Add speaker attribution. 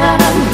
Speaker 1: da da da